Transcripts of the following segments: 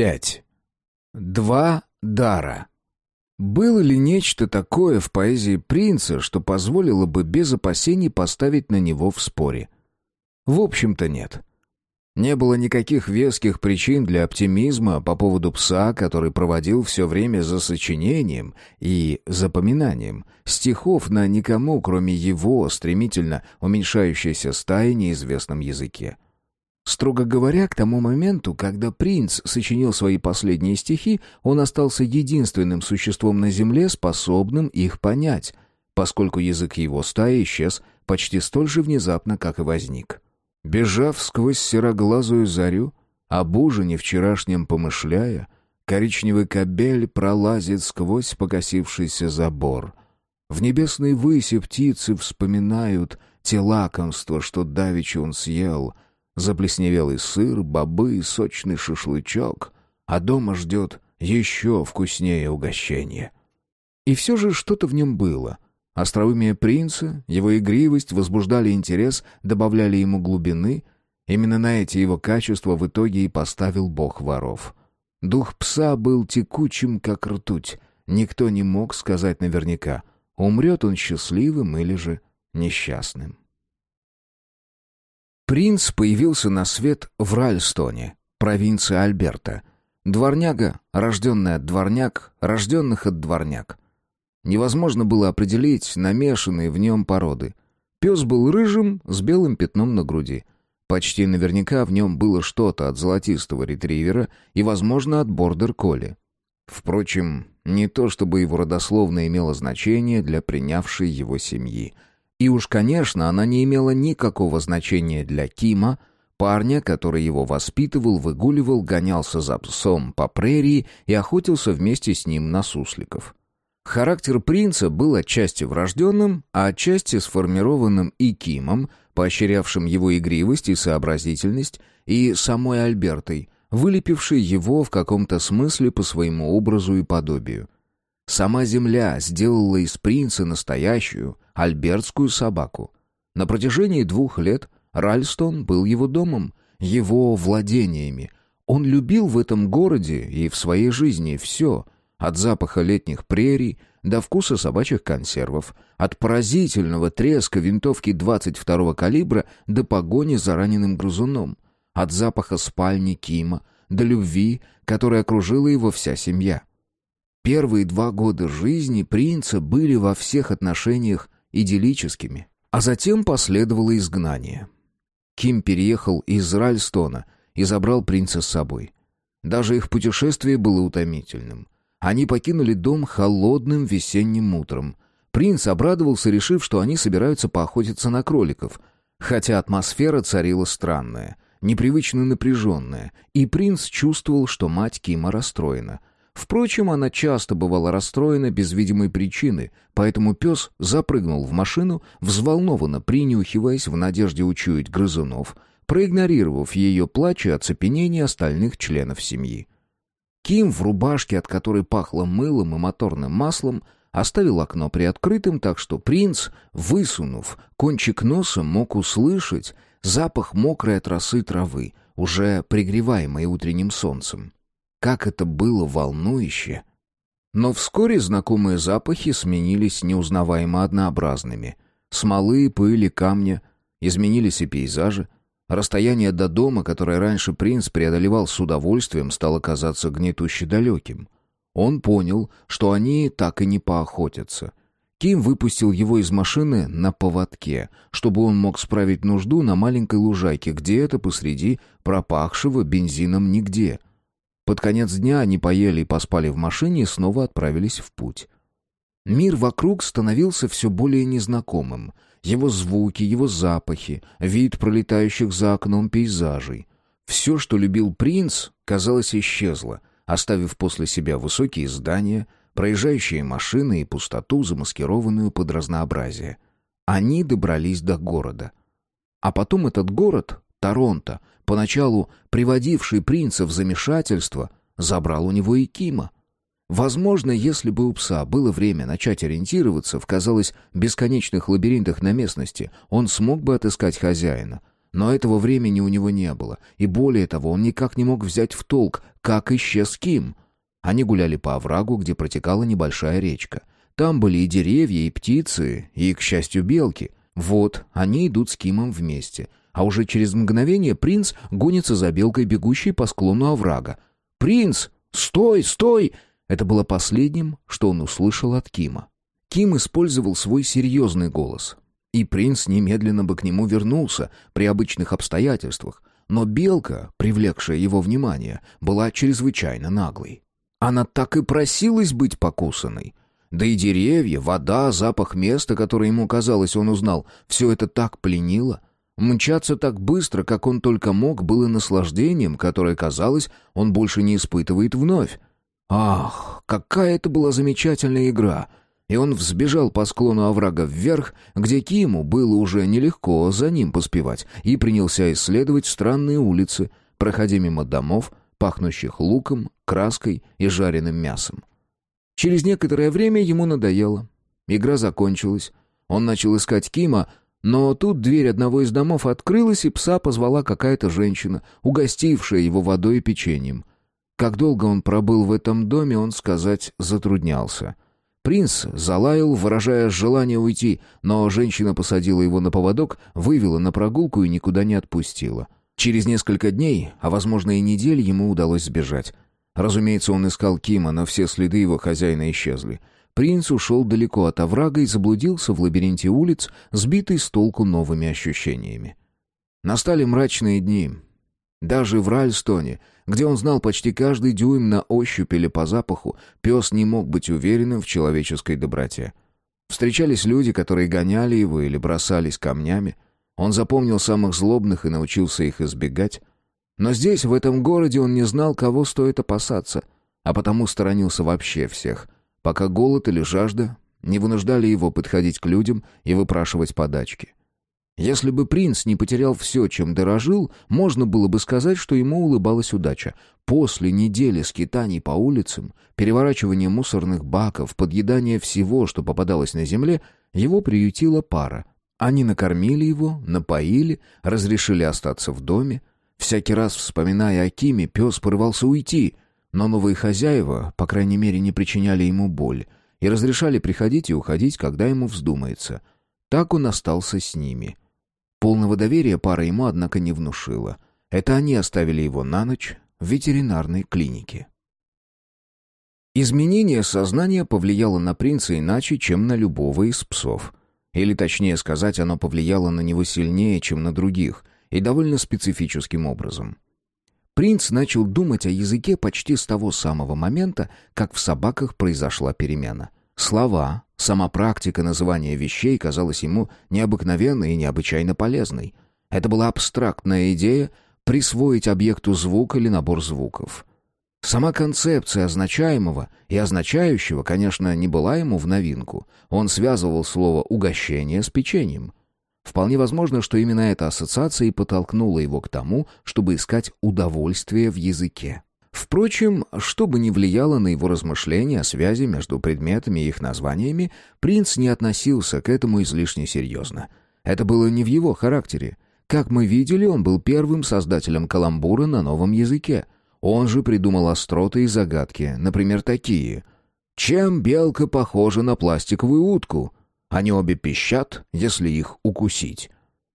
5. Два дара. Было ли нечто такое в поэзии принца, что позволило бы без опасений поставить на него в споре? В общем-то нет. Не было никаких веских причин для оптимизма по поводу пса, который проводил все время за сочинением и запоминанием стихов на никому, кроме его, стремительно уменьшающейся стаи неизвестном языке. Строго говоря, к тому моменту, когда принц сочинил свои последние стихи, он остался единственным существом на земле, способным их понять, поскольку язык его стаи исчез почти столь же внезапно, как и возник. Бежав сквозь сероглазую зарю, об ужине вчерашнем помышляя, коричневый кобель пролазит сквозь покосившийся забор. В небесной выси птицы вспоминают те лакомства, что давеча он съел — Заплесневелый сыр, бобы, сочный шашлычок, а дома ждет еще вкуснее угощение. И все же что-то в нем было. Остроумие принца, его игривость возбуждали интерес, добавляли ему глубины. Именно на эти его качества в итоге и поставил бог воров. Дух пса был текучим, как ртуть. Никто не мог сказать наверняка, умрет он счастливым или же несчастным. Принц появился на свет в Ральстоне, провинции Альберта. Дворняга, рожденный от дворняк, рожденных от дворняк. Невозможно было определить намешанные в нем породы. Пес был рыжим, с белым пятном на груди. Почти наверняка в нем было что-то от золотистого ретривера и, возможно, от бордер-колли. Впрочем, не то чтобы его родословно имело значение для принявшей его семьи — и уж, конечно, она не имела никакого значения для Кима, парня, который его воспитывал, выгуливал, гонялся за псом по прерии и охотился вместе с ним на сусликов. Характер принца был отчасти врожденным, а отчасти сформированным и Кимом, поощрявшим его игривость и сообразительность, и самой Альбертой, вылепившей его в каком-то смысле по своему образу и подобию. Сама земля сделала из принца настоящую, альбертскую собаку. На протяжении двух лет Ральстон был его домом, его владениями. Он любил в этом городе и в своей жизни все, от запаха летних прерий до вкуса собачьих консервов, от поразительного треска винтовки 22-го калибра до погони за раненым грызуном, от запаха спальни Кима до любви, которой окружила его вся семья. Первые два года жизни принца были во всех отношениях идиллическими, а затем последовало изгнание. Ким переехал из Ральстона и забрал принца с собой. Даже их путешествие было утомительным. Они покинули дом холодным весенним утром. Принц обрадовался, решив, что они собираются поохотиться на кроликов, хотя атмосфера царила странная, непривычно напряженная, и принц чувствовал, что мать Кима расстроена — Впрочем, она часто бывала расстроена без видимой причины, поэтому пес запрыгнул в машину, взволнованно принюхиваясь в надежде учуять грызунов, проигнорировав ее плач и оцепенение остальных членов семьи. Ким в рубашке, от которой пахло мылом и моторным маслом, оставил окно приоткрытым, так что принц, высунув кончик носа, мог услышать запах мокрой от росы травы, уже пригреваемой утренним солнцем. Как это было волнующе! Но вскоре знакомые запахи сменились неузнаваемо однообразными. Смолы, пыли, камня. Изменились и пейзажи. Расстояние до дома, которое раньше принц преодолевал с удовольствием, стало казаться гнетуще далеким. Он понял, что они так и не поохотятся. Ким выпустил его из машины на поводке, чтобы он мог справить нужду на маленькой лужайке, где-то посреди пропахшего бензином нигде — под конец дня они поели и поспали в машине и снова отправились в путь. Мир вокруг становился все более незнакомым. Его звуки, его запахи, вид пролетающих за окном пейзажей. Все, что любил принц, казалось, исчезло, оставив после себя высокие здания, проезжающие машины и пустоту, замаскированную под разнообразие. Они добрались до города. А потом этот город, Торонто, поначалу приводивший принца в замешательство, забрал у него и Кима. Возможно, если бы у пса было время начать ориентироваться в, казалось, бесконечных лабиринтах на местности, он смог бы отыскать хозяина. Но этого времени у него не было, и более того, он никак не мог взять в толк, как исчез Ким. Они гуляли по оврагу, где протекала небольшая речка. Там были и деревья, и птицы, и, к счастью, белки. Вот, они идут с Кимом вместе. А уже через мгновение принц гонится за белкой, бегущей по склону оврага. «Принц! Стой, стой!» Это было последним, что он услышал от Кима. Ким использовал свой серьезный голос. И принц немедленно бы к нему вернулся при обычных обстоятельствах, но белка, привлекшая его внимание, была чрезвычайно наглой. Она так и просилась быть покусанной. Да и деревья, вода, запах места, которое ему казалось, он узнал, все это так пленило. Мчаться так быстро, как он только мог, было наслаждением, которое, казалось, он больше не испытывает вновь. Ах, какая это была замечательная игра! И он взбежал по склону оврага вверх, где Киму было уже нелегко за ним поспевать, и принялся исследовать странные улицы, проходя мимо домов, пахнущих луком, краской и жареным мясом. Через некоторое время ему надоело. Игра закончилась. Он начал искать Кима, но тут дверь одного из домов открылась, и пса позвала какая-то женщина, угостившая его водой и печеньем. Как долго он пробыл в этом доме, он сказать затруднялся. Принц залаял, выражая желание уйти, но женщина посадила его на поводок, вывела на прогулку и никуда не отпустила. Через несколько дней, а возможно и недель, ему удалось сбежать. Разумеется, он искал Кима, но все следы его хозяина исчезли. Принц ушел далеко от оврага и заблудился в лабиринте улиц, сбитый с толку новыми ощущениями. Настали мрачные дни. Даже в Ральстоне, где он знал почти каждый дюйм на ощупь или по запаху, пес не мог быть уверенным в человеческой доброте. Встречались люди, которые гоняли его или бросались камнями. Он запомнил самых злобных и научился их избегать. Но здесь, в этом городе, он не знал, кого стоит опасаться, а потому сторонился вообще всех, пока голод или жажда не вынуждали его подходить к людям и выпрашивать подачки. Если бы принц не потерял все, чем дорожил, можно было бы сказать, что ему улыбалась удача. После недели скитаний по улицам, переворачивания мусорных баков, подъедания всего, что попадалось на земле, его приютила пара. Они накормили его, напоили, разрешили остаться в доме. Всякий раз, вспоминая о Киме, пес порывался уйти, но новые хозяева, по крайней мере, не причиняли ему боль и разрешали приходить и уходить, когда ему вздумается. Так он остался с ними — Полного доверия пара ему, однако, не внушила. Это они оставили его на ночь в ветеринарной клинике. Изменение сознания повлияло на принца иначе, чем на любого из псов. Или, точнее сказать, оно повлияло на него сильнее, чем на других, и довольно специфическим образом. Принц начал думать о языке почти с того самого момента, как в собаках произошла перемена. Слова, Сама практика называния вещей казалась ему необыкновенной и необычайно полезной. Это была абстрактная идея присвоить объекту звук или набор звуков. Сама концепция означаемого и означающего, конечно, не была ему в новинку. Он связывал слово «угощение» с печеньем. Вполне возможно, что именно эта ассоциация и подтолкнула его к тому, чтобы искать удовольствие в языке. Впрочем, что бы ни влияло на его размышления о связи между предметами и их названиями, принц не относился к этому излишне серьезно. Это было не в его характере. Как мы видели, он был первым создателем каламбура на новом языке. Он же придумал остроты и загадки, например, такие. «Чем белка похожа на пластиковую утку? Они обе пищат, если их укусить».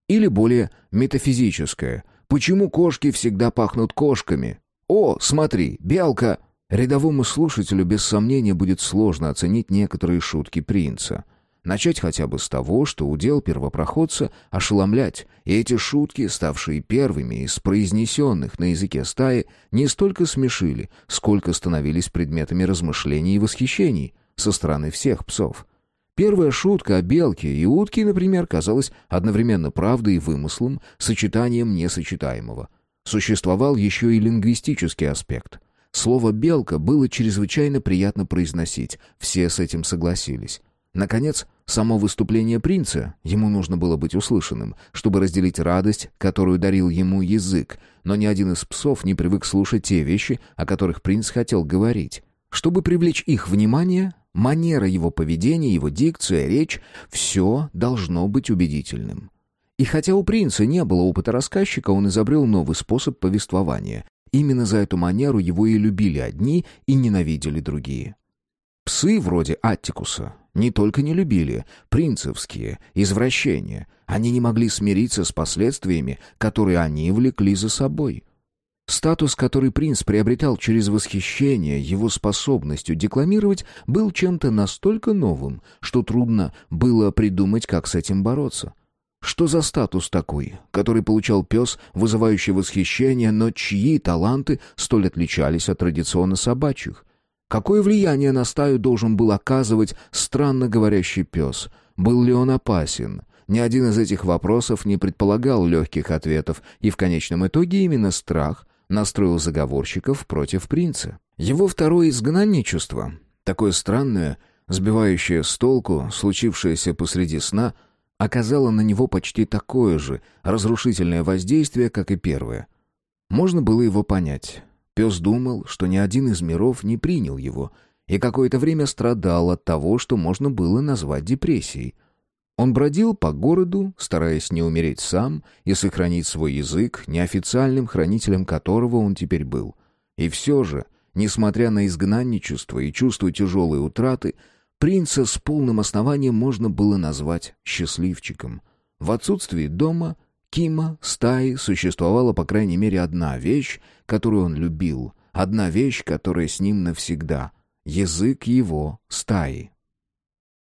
Или более метафизическое. «Почему кошки всегда пахнут кошками? «О, смотри, белка!» Рядовому слушателю без сомнения будет сложно оценить некоторые шутки принца. Начать хотя бы с того, что удел первопроходца — ошеломлять, и эти шутки, ставшие первыми из произнесенных на языке стаи, не столько смешили, сколько становились предметами размышлений и восхищений со стороны всех псов. Первая шутка о белке и утке, например, казалась одновременно правдой и вымыслом, сочетанием несочетаемого. Существовал еще и лингвистический аспект. Слово «белка» было чрезвычайно приятно произносить, все с этим согласились. Наконец, само выступление принца, ему нужно было быть услышанным, чтобы разделить радость, которую дарил ему язык, но ни один из псов не привык слушать те вещи, о которых принц хотел говорить. Чтобы привлечь их внимание, манера его поведения, его дикция, речь — все должно быть убедительным. И хотя у принца не было опыта рассказчика, он изобрел новый способ повествования. Именно за эту манеру его и любили одни, и ненавидели другие. Псы вроде Аттикуса не только не любили принцевские извращения, они не могли смириться с последствиями, которые они влекли за собой. Статус, который принц приобретал через восхищение его способностью декламировать, был чем-то настолько новым, что трудно было придумать, как с этим бороться. Что за статус такой, который получал пес, вызывающий восхищение, но чьи таланты столь отличались от традиционно собачьих? Какое влияние на стаю должен был оказывать странно говорящий пес? Был ли он опасен? Ни один из этих вопросов не предполагал легких ответов, и в конечном итоге именно страх настроил заговорщиков против принца. Его второе изгнанничество, такое странное, сбивающее с толку, случившееся посреди сна, оказало на него почти такое же разрушительное воздействие, как и первое. Можно было его понять. Пес думал, что ни один из миров не принял его, и какое-то время страдал от того, что можно было назвать депрессией. Он бродил по городу, стараясь не умереть сам и сохранить свой язык, неофициальным хранителем которого он теперь был. И все же, несмотря на изгнанничество и чувство тяжелой утраты, принца с полным основанием можно было назвать счастливчиком. В отсутствии дома, Кима, стаи существовала по крайней мере одна вещь, которую он любил, одна вещь, которая с ним навсегда — язык его стаи.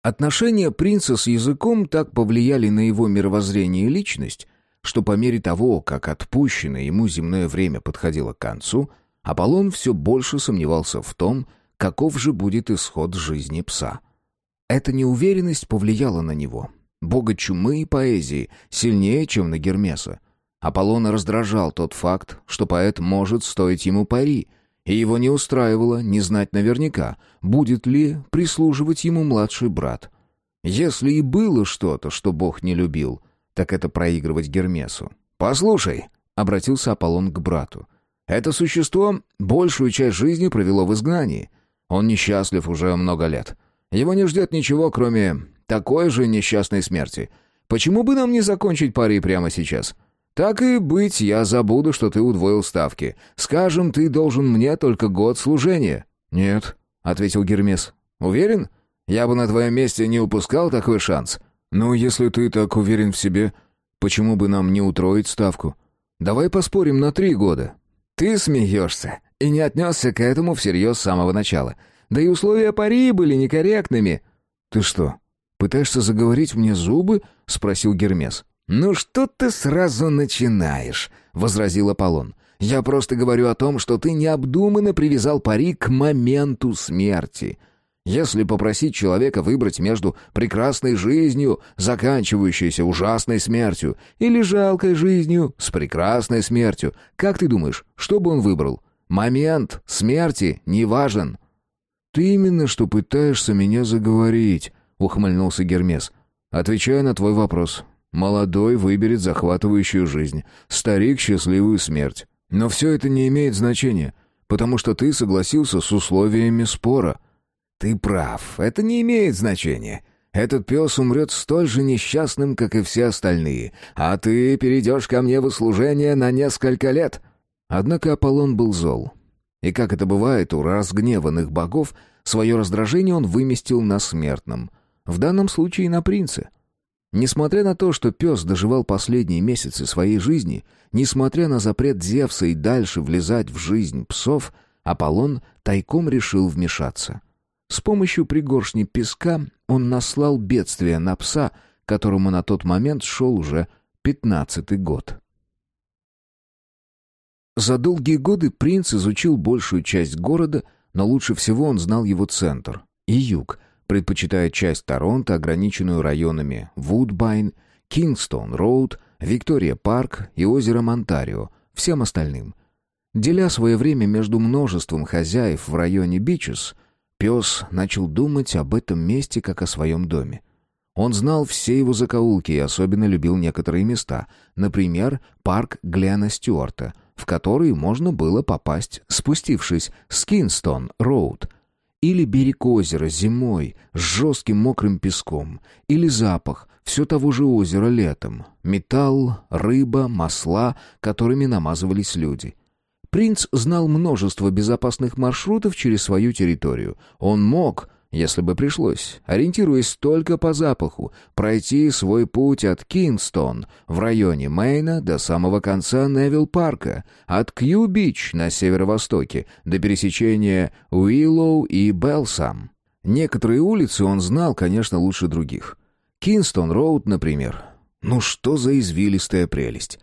Отношения принца с языком так повлияли на его мировоззрение и личность, что по мере того, как отпущенное ему земное время подходило к концу, Аполлон все больше сомневался в том, каков же будет исход жизни пса. Эта неуверенность повлияла на него, бога чумы и поэзии, сильнее, чем на Гермеса. Аполлона раздражал тот факт, что поэт может стоить ему пари, и его не устраивало не знать наверняка, будет ли прислуживать ему младший брат. Если и было что-то, что Бог не любил, так это проигрывать Гермесу. «Послушай», — обратился Аполлон к брату, — «это существо большую часть жизни провело в изгнании. Он несчастлив уже много лет. Его не ждет ничего, кроме такой же несчастной смерти. Почему бы нам не закончить пари прямо сейчас? «Так и быть, я забуду, что ты удвоил ставки. Скажем, ты должен мне только год служения». «Нет», — ответил Гермес. «Уверен? Я бы на твоем месте не упускал такой шанс». «Ну, если ты так уверен в себе, почему бы нам не утроить ставку? Давай поспорим на три года». «Ты смеешься и не отнесся к этому всерьез с самого начала. Да и условия пари были некорректными». «Ты что, пытаешься заговорить мне зубы?» — спросил Гермес. «Ну что ты сразу начинаешь?» — возразил Аполлон. «Я просто говорю о том, что ты необдуманно привязал пари к моменту смерти. Если попросить человека выбрать между прекрасной жизнью, заканчивающейся ужасной смертью, или жалкой жизнью с прекрасной смертью, как ты думаешь, что бы он выбрал? Момент смерти не важен». «Ты именно что пытаешься меня заговорить», — ухмыльнулся Гермес. «Отвечаю на твой вопрос. Молодой выберет захватывающую жизнь, старик — счастливую смерть. Но все это не имеет значения, потому что ты согласился с условиями спора. Ты прав, это не имеет значения. Этот пес умрет столь же несчастным, как и все остальные, а ты перейдешь ко мне в услужение на несколько лет». Однако Аполлон был зол. И как это бывает у разгневанных богов, свое раздражение он выместил на смертном. В данном случае на принце. Несмотря на то, что пес доживал последние месяцы своей жизни, несмотря на запрет Зевса и дальше влезать в жизнь псов, Аполлон тайком решил вмешаться. С помощью пригоршни песка он наслал бедствие на пса, которому на тот момент шел уже пятнадцатый год. За долгие годы принц изучил большую часть города, но лучше всего он знал его центр и юг, предпочитая часть Торонто, ограниченную районами Вудбайн, Кингстон-Роуд, Виктория-Парк и озеро Онтарио, всем остальным. Деля свое время между множеством хозяев в районе Бичес, пес начал думать об этом месте как о своем доме. Он знал все его закоулки и особенно любил некоторые места, например, парк Глена Стюарта, в который можно было попасть, спустившись с Кингстон-Роуд – Или берег озера зимой с жестким мокрым песком. Или запах все того же озера летом. Металл, рыба, масла, которыми намазывались люди. Принц знал множество безопасных маршрутов через свою территорию. Он мог если бы пришлось, ориентируясь только по запаху, пройти свой путь от Кингстон в районе Мейна до самого конца Невилл-парка, от Кью-Бич на северо-востоке до пересечения Уиллоу и Белсам. Некоторые улицы он знал, конечно, лучше других. Кингстон-Роуд, например. Ну что за извилистая прелесть!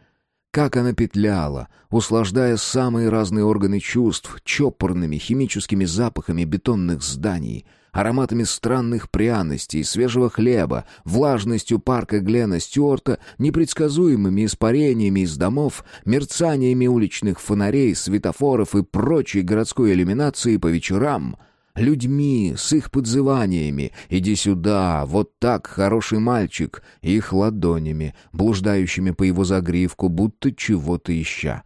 Как она петляла, услаждая самые разные органы чувств чопорными химическими запахами бетонных зданий — ароматами странных пряностей, свежего хлеба, влажностью парка Глена Стюарта, непредсказуемыми испарениями из домов, мерцаниями уличных фонарей, светофоров и прочей городской иллюминации по вечерам — людьми с их подзываниями. «Иди сюда, вот так, хороший мальчик», их ладонями, блуждающими по его загривку, будто чего-то ища.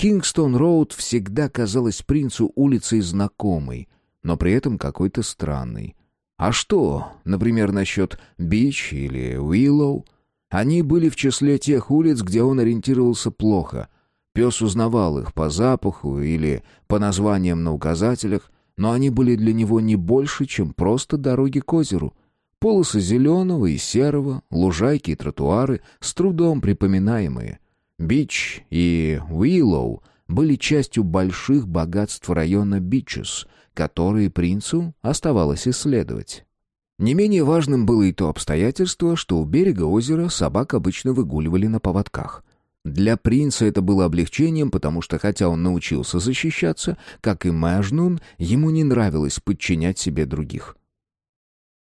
Кингстон-Роуд всегда казалась принцу улицей знакомой, но при этом какой-то странный. А что, например, насчет Бич или Уиллоу? Они были в числе тех улиц, где он ориентировался плохо. Пес узнавал их по запаху или по названиям на указателях, но они были для него не больше, чем просто дороги к озеру. Полосы зеленого и серого, лужайки и тротуары, с трудом припоминаемые. Бич и Уиллоу были частью больших богатств района Бичес, которые принцу оставалось исследовать. Не менее важным было и то обстоятельство, что у берега озера собак обычно выгуливали на поводках. Для принца это было облегчением, потому что хотя он научился защищаться, как и Мэжнун, ему не нравилось подчинять себе других.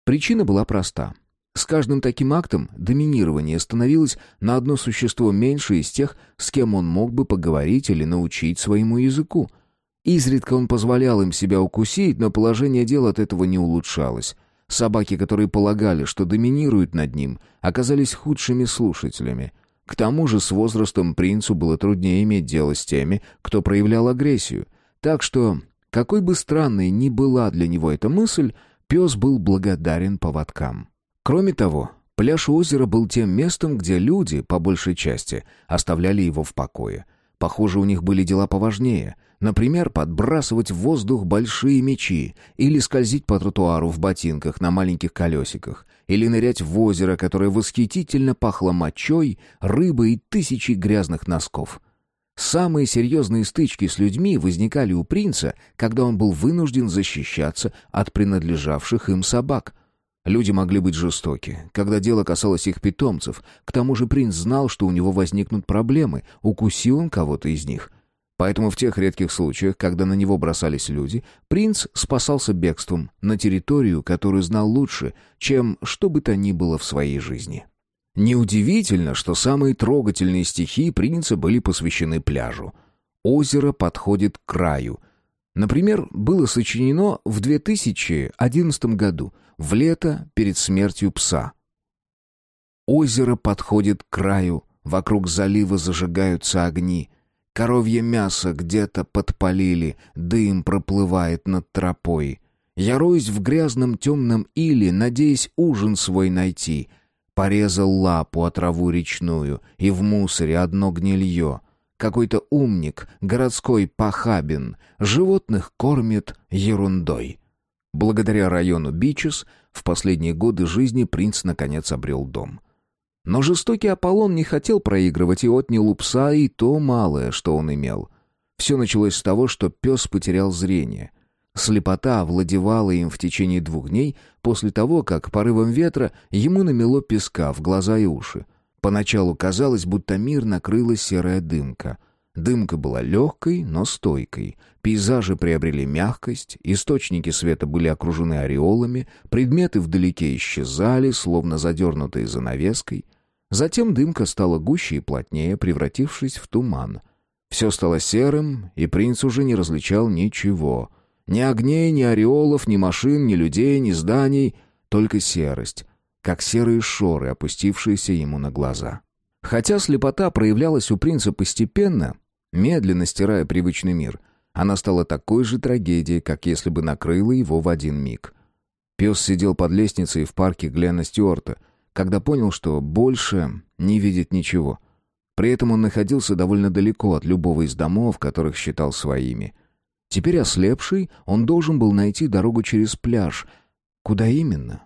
Причина была проста. С каждым таким актом доминирование становилось на одно существо меньше из тех, с кем он мог бы поговорить или научить своему языку — Изредка он позволял им себя укусить, но положение дел от этого не улучшалось. Собаки, которые полагали, что доминируют над ним, оказались худшими слушателями. К тому же с возрастом принцу было труднее иметь дело с теми, кто проявлял агрессию. Так что, какой бы странной ни была для него эта мысль, пес был благодарен поводкам. Кроме того, пляж озера был тем местом, где люди, по большей части, оставляли его в покое. Похоже, у них были дела поважнее — Например, подбрасывать в воздух большие мечи, или скользить по тротуару в ботинках на маленьких колесиках, или нырять в озеро, которое восхитительно пахло мочой, рыбой и тысячей грязных носков. Самые серьезные стычки с людьми возникали у принца, когда он был вынужден защищаться от принадлежавших им собак. Люди могли быть жестоки, когда дело касалось их питомцев. К тому же принц знал, что у него возникнут проблемы, укусил он кого-то из них. Поэтому в тех редких случаях, когда на него бросались люди, принц спасался бегством на территорию, которую знал лучше, чем что бы то ни было в своей жизни. Неудивительно, что самые трогательные стихи принца были посвящены пляжу. «Озеро подходит к краю». Например, было сочинено в 2011 году, в лето перед смертью пса. «Озеро подходит к краю, вокруг залива зажигаются огни». Коровье мясо где-то подпалили, дым проплывает над тропой. Я роюсь в грязном темном иле, надеясь ужин свой найти. Порезал лапу от траву речную, и в мусоре одно гнилье. Какой-то умник, городской похабин, животных кормит ерундой. Благодаря району Бичес в последние годы жизни принц наконец обрел дом. Но жестокий Аполлон не хотел проигрывать и отнял у пса и то малое, что он имел. Все началось с того, что пес потерял зрение. Слепота овладевала им в течение двух дней после того, как порывом ветра ему намело песка в глаза и уши. Поначалу казалось, будто мир накрыла серая дымка. Дымка была легкой, но стойкой. Пейзажи приобрели мягкость, источники света были окружены ореолами, предметы вдалеке исчезали, словно задернутые занавеской — Затем дымка стала гуще и плотнее, превратившись в туман. Все стало серым, и принц уже не различал ничего. Ни огней, ни ореолов, ни машин, ни людей, ни зданий, только серость, как серые шоры, опустившиеся ему на глаза. Хотя слепота проявлялась у принца постепенно, медленно стирая привычный мир, она стала такой же трагедией, как если бы накрыла его в один миг. Пес сидел под лестницей в парке Глена Стюарта, когда понял, что больше не видит ничего. При этом он находился довольно далеко от любого из домов, которых считал своими. Теперь ослепший, он должен был найти дорогу через пляж. Куда именно?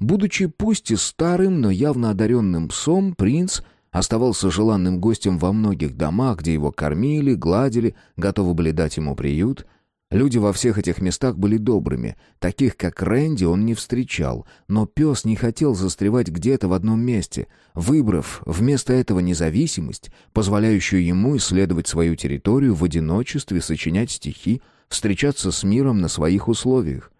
Будучи пусть и старым, но явно одаренным псом, принц оставался желанным гостем во многих домах, где его кормили, гладили, готовы были дать ему приют — Люди во всех этих местах были добрыми. Таких, как Рэнди, он не встречал. Но пес не хотел застревать где-то в одном месте, выбрав вместо этого независимость, позволяющую ему исследовать свою территорию в одиночестве, сочинять стихи, встречаться с миром на своих условиях.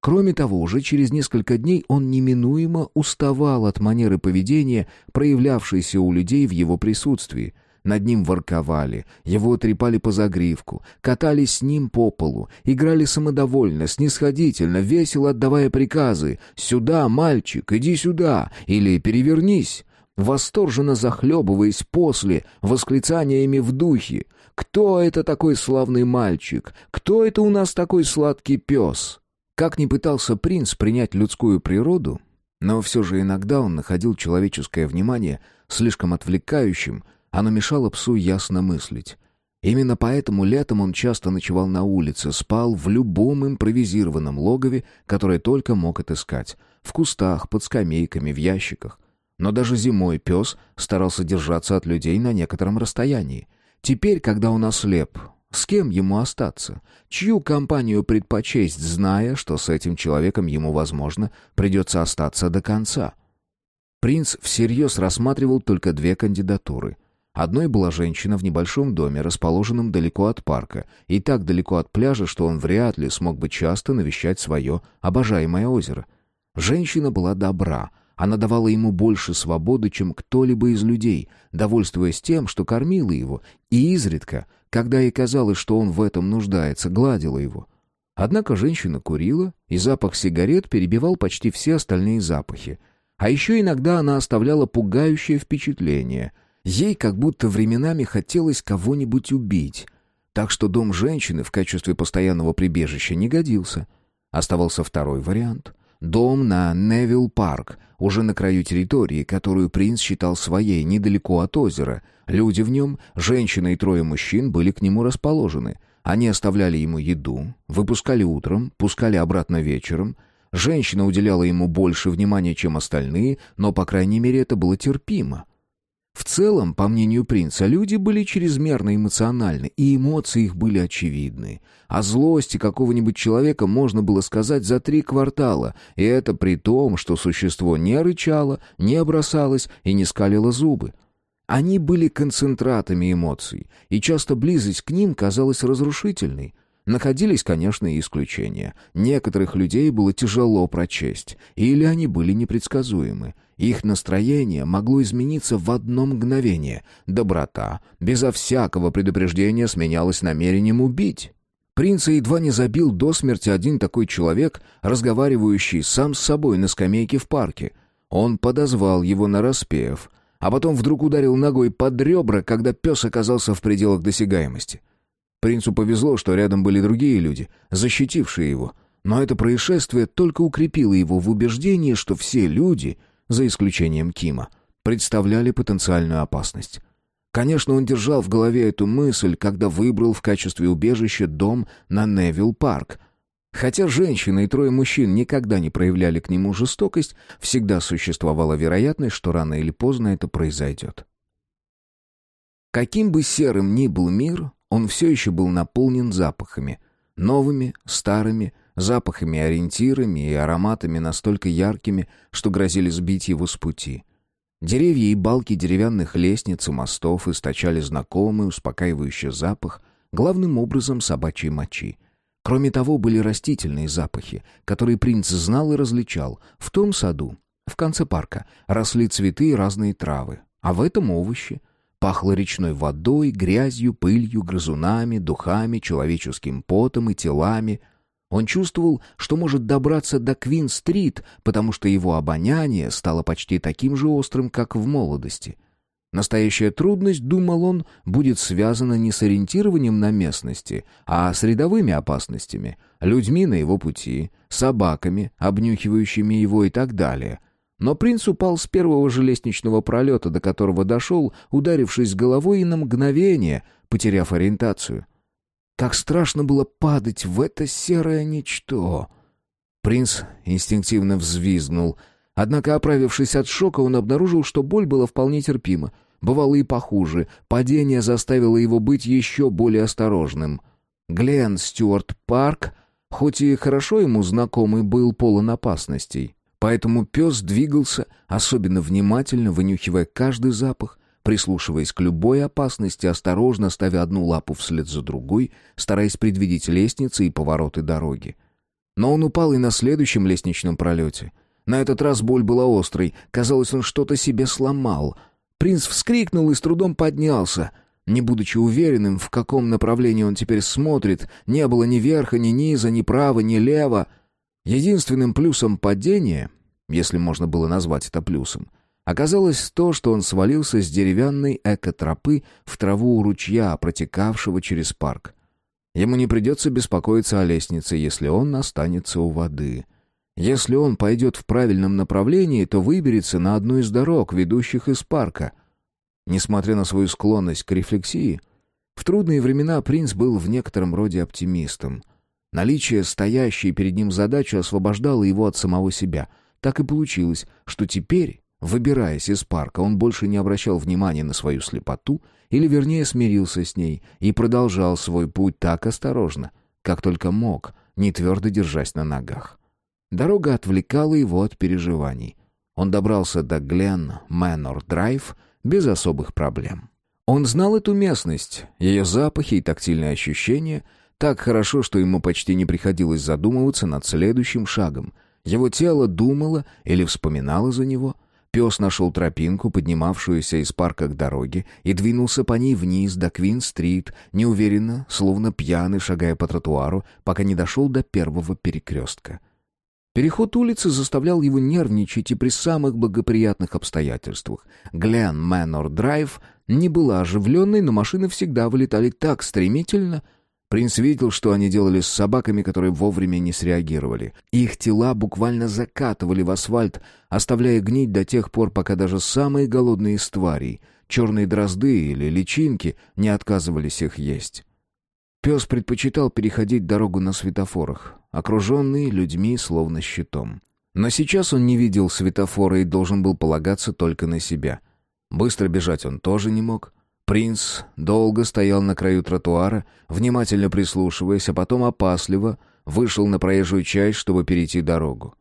Кроме того, уже через несколько дней он неминуемо уставал от манеры поведения, проявлявшейся у людей в его присутствии — над ним ворковали, его трепали по загривку, катались с ним по полу, играли самодовольно, снисходительно, весело отдавая приказы «Сюда, мальчик, иди сюда!» или «Перевернись!» восторженно захлебываясь после, восклицаниями в духе «Кто это такой славный мальчик? Кто это у нас такой сладкий пес?» Как ни пытался принц принять людскую природу, но все же иногда он находил человеческое внимание слишком отвлекающим, оно мешало псу ясно мыслить. Именно поэтому летом он часто ночевал на улице, спал в любом импровизированном логове, которое только мог отыскать. В кустах, под скамейками, в ящиках. Но даже зимой пес старался держаться от людей на некотором расстоянии. Теперь, когда он ослеп, с кем ему остаться? Чью компанию предпочесть, зная, что с этим человеком ему, возможно, придется остаться до конца? Принц всерьез рассматривал только две кандидатуры. Одной была женщина в небольшом доме, расположенном далеко от парка, и так далеко от пляжа, что он вряд ли смог бы часто навещать свое обожаемое озеро. Женщина была добра, она давала ему больше свободы, чем кто-либо из людей, довольствуясь тем, что кормила его, и изредка, когда ей казалось, что он в этом нуждается, гладила его. Однако женщина курила, и запах сигарет перебивал почти все остальные запахи. А еще иногда она оставляла пугающее впечатление — Ей как будто временами хотелось кого-нибудь убить, так что дом женщины в качестве постоянного прибежища не годился. Оставался второй вариант — дом на Невилл-парк, уже на краю территории, которую принц считал своей, недалеко от озера. Люди в нем, женщина и трое мужчин, были к нему расположены. Они оставляли ему еду, выпускали утром, пускали обратно вечером — Женщина уделяла ему больше внимания, чем остальные, но, по крайней мере, это было терпимо. В целом, по мнению принца, люди были чрезмерно эмоциональны, и эмоции их были очевидны. О злости какого-нибудь человека можно было сказать за три квартала, и это при том, что существо не рычало, не бросалось и не скалило зубы. Они были концентратами эмоций, и часто близость к ним казалась разрушительной. Находились, конечно, и исключения. Некоторых людей было тяжело прочесть, или они были непредсказуемы. Их настроение могло измениться в одно мгновение. Доброта, безо всякого предупреждения, сменялась намерением убить. Принца едва не забил до смерти один такой человек, разговаривающий сам с собой на скамейке в парке. Он подозвал его на распев, а потом вдруг ударил ногой под ребра, когда пес оказался в пределах досягаемости. Принцу повезло, что рядом были другие люди, защитившие его. Но это происшествие только укрепило его в убеждении, что все люди, за исключением Кима, представляли потенциальную опасность. Конечно, он держал в голове эту мысль, когда выбрал в качестве убежища дом на Невилл-парк. Хотя женщина и трое мужчин никогда не проявляли к нему жестокость, всегда существовала вероятность, что рано или поздно это произойдет. Каким бы серым ни был мир, он все еще был наполнен запахами. Новыми, старыми, запахами-ориентирами и ароматами настолько яркими, что грозили сбить его с пути. Деревья и балки деревянных лестниц и мостов источали знакомый, успокаивающий запах, главным образом собачьей мочи. Кроме того, были растительные запахи, которые принц знал и различал. В том саду, в конце парка, росли цветы и разные травы, а в этом овощи — Пахло речной водой, грязью, пылью, грызунами, духами, человеческим потом и телами. Он чувствовал, что может добраться до Квин-стрит, потому что его обоняние стало почти таким же острым, как в молодости. Настоящая трудность, думал он, будет связана не с ориентированием на местности, а с рядовыми опасностями, людьми на его пути, собаками, обнюхивающими его и так далее. Но принц упал с первого же лестничного пролета, до которого дошел, ударившись головой и на мгновение, потеряв ориентацию. Так страшно было падать в это серое ничто. Принц инстинктивно взвизгнул — Однако, оправившись от шока, он обнаружил, что боль была вполне терпима. Бывало и похуже. Падение заставило его быть еще более осторожным. Глен Стюарт Парк, хоть и хорошо ему знакомый, был полон опасностей. Поэтому пес двигался, особенно внимательно, вынюхивая каждый запах, прислушиваясь к любой опасности, осторожно ставя одну лапу вслед за другой, стараясь предвидеть лестницы и повороты дороги. Но он упал и на следующем лестничном пролете. На этот раз боль была острой, казалось, он что-то себе сломал — Принц вскрикнул и с трудом поднялся. Не будучи уверенным, в каком направлении он теперь смотрит, не было ни верха, ни низа, ни права, ни лева. Единственным плюсом падения, если можно было назвать это плюсом, оказалось то, что он свалился с деревянной экотропы в траву у ручья, протекавшего через парк. Ему не придется беспокоиться о лестнице, если он останется у воды. Если он пойдет в правильном направлении, то выберется на одну из дорог, ведущих из парка. Несмотря на свою склонность к рефлексии, в трудные времена принц был в некотором роде оптимистом. Наличие стоящей перед ним задачи освобождало его от самого себя. Так и получилось, что теперь, выбираясь из парка, он больше не обращал внимания на свою слепоту, или вернее смирился с ней, и продолжал свой путь так осторожно, как только мог, не твердо держась на ногах. Дорога отвлекала его от переживаний. Он добрался до Гленн Мэнор Драйв без особых проблем. Он знал эту местность, ее запахи и тактильные ощущения так хорошо, что ему почти не приходилось задумываться над следующим шагом. Его тело думало или вспоминало за него. Пес нашел тропинку, поднимавшуюся из парка к дороге, и двинулся по ней вниз до Квин-стрит, неуверенно, словно пьяный, шагая по тротуару, пока не дошел до первого перекрестка — Переход улицы заставлял его нервничать и при самых благоприятных обстоятельствах. Глен Мэнор Драйв не была оживленной, но машины всегда вылетали так стремительно. Принц видел, что они делали с собаками, которые вовремя не среагировали. Их тела буквально закатывали в асфальт, оставляя гнить до тех пор, пока даже самые голодные из тварей, черные дрозды или личинки, не отказывались их есть. Пес предпочитал переходить дорогу на светофорах, окруженный людьми словно щитом. Но сейчас он не видел светофора и должен был полагаться только на себя. Быстро бежать он тоже не мог. Принц долго стоял на краю тротуара, внимательно прислушиваясь, а потом опасливо вышел на проезжую часть, чтобы перейти дорогу.